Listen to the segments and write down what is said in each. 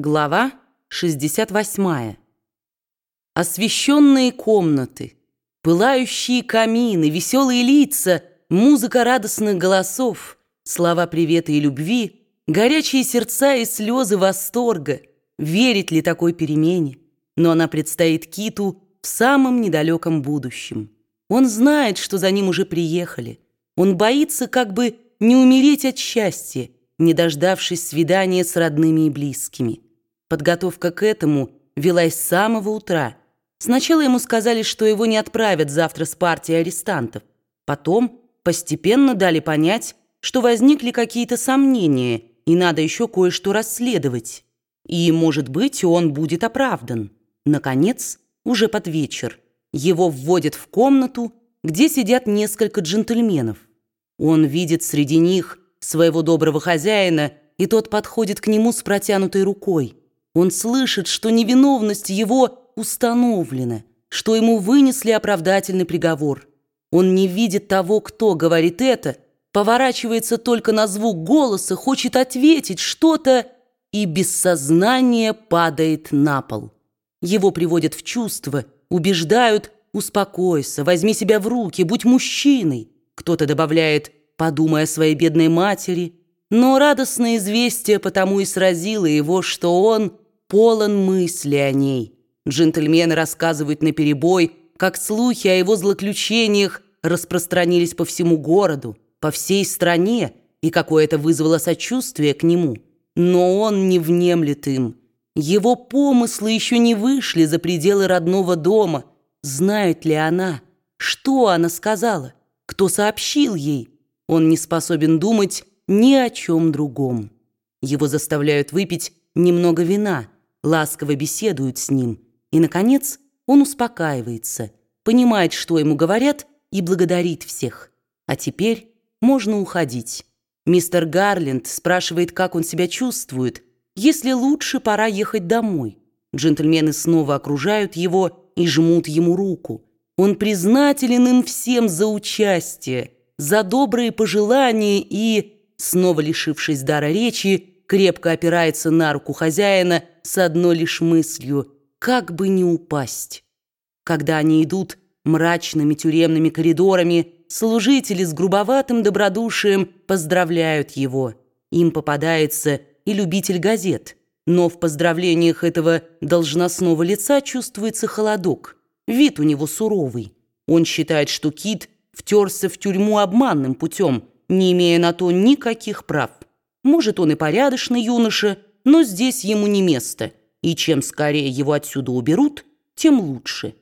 Глава 68. Освещенные комнаты, пылающие камины, веселые лица, музыка радостных голосов, слова привета и любви, горячие сердца и слезы восторга. Верить ли такой перемене? Но она предстоит Киту в самом недалеком будущем. Он знает, что за ним уже приехали. Он боится как бы не умереть от счастья, не дождавшись свидания с родными и близкими. Подготовка к этому велась с самого утра. Сначала ему сказали, что его не отправят завтра с партией арестантов. Потом постепенно дали понять, что возникли какие-то сомнения, и надо еще кое-что расследовать. И, может быть, он будет оправдан. Наконец, уже под вечер, его вводят в комнату, где сидят несколько джентльменов. Он видит среди них своего доброго хозяина, и тот подходит к нему с протянутой рукой. Он слышит, что невиновность его установлена, что ему вынесли оправдательный приговор. Он не видит того, кто говорит это, поворачивается только на звук голоса, хочет ответить что-то и без сознания падает на пол. Его приводят в чувство, убеждают «Успокойся, возьми себя в руки, будь мужчиной». Кто-то добавляет подумай о своей бедной матери, но радостное известие потому и сразило его, что он полон мысли о ней. Джентльмены рассказывают наперебой, как слухи о его злоключениях распространились по всему городу, по всей стране, и какое это вызвало сочувствие к нему. Но он не внемлет им. Его помыслы еще не вышли за пределы родного дома. Знает ли она? Что она сказала? Кто сообщил ей? Он не способен думать ни о чем другом. Его заставляют выпить немного вина, ласково беседуют с ним. И, наконец, он успокаивается, понимает, что ему говорят, и благодарит всех. А теперь можно уходить. Мистер Гарленд спрашивает, как он себя чувствует, если лучше пора ехать домой. Джентльмены снова окружают его и жмут ему руку. Он признателен им всем за участие, за добрые пожелания и, снова лишившись дара речи, крепко опирается на руку хозяина с одной лишь мыслью «как бы не упасть». Когда они идут мрачными тюремными коридорами, служители с грубоватым добродушием поздравляют его. Им попадается и любитель газет, но в поздравлениях этого должностного лица чувствуется холодок. Вид у него суровый. Он считает, что Кит – втерся в тюрьму обманным путем, не имея на то никаких прав. Может, он и порядочный юноша, но здесь ему не место, и чем скорее его отсюда уберут, тем лучше.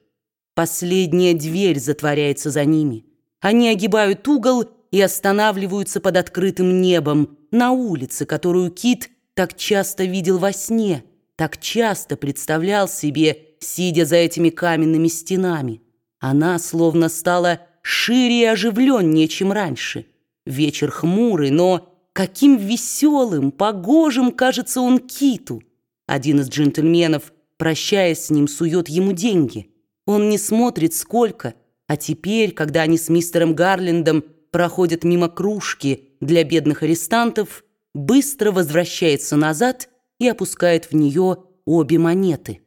Последняя дверь затворяется за ними. Они огибают угол и останавливаются под открытым небом на улице, которую Кит так часто видел во сне, так часто представлял себе, сидя за этими каменными стенами. Она словно стала шире и оживленнее, чем раньше. Вечер хмурый, но каким веселым, погожим кажется он Киту. Один из джентльменов, прощаясь с ним, сует ему деньги. Он не смотрит, сколько, а теперь, когда они с мистером Гарлендом проходят мимо кружки для бедных арестантов, быстро возвращается назад и опускает в нее обе монеты.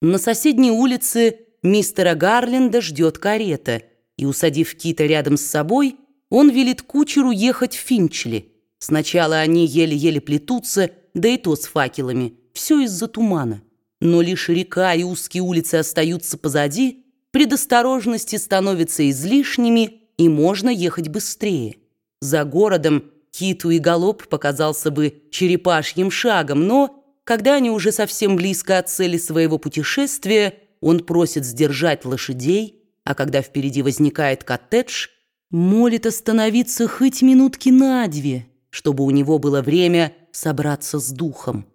На соседней улице мистера Гарленда ждет карета, и, усадив Кита рядом с собой, он велит кучеру ехать в Финчли. Сначала они еле-еле плетутся, да и то с факелами, все из-за тумана. Но лишь река и узкие улицы остаются позади, предосторожности становятся излишними, и можно ехать быстрее. За городом Киту и Галоп показался бы черепашьим шагом, но, когда они уже совсем близко от цели своего путешествия, он просит сдержать лошадей, а когда впереди возникает коттедж, молит остановиться хоть минутки на две, чтобы у него было время собраться с духом.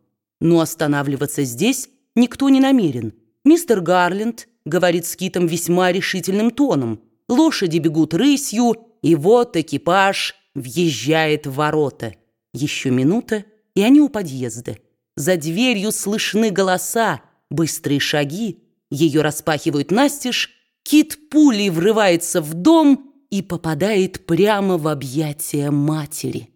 Но останавливаться здесь никто не намерен. Мистер Гарленд говорит с Китом весьма решительным тоном. Лошади бегут рысью, и вот экипаж въезжает в ворота. Еще минута, и они у подъезда. За дверью слышны голоса, быстрые шаги, ее распахивают настежь, кит пулей врывается в дом и попадает прямо в объятия матери.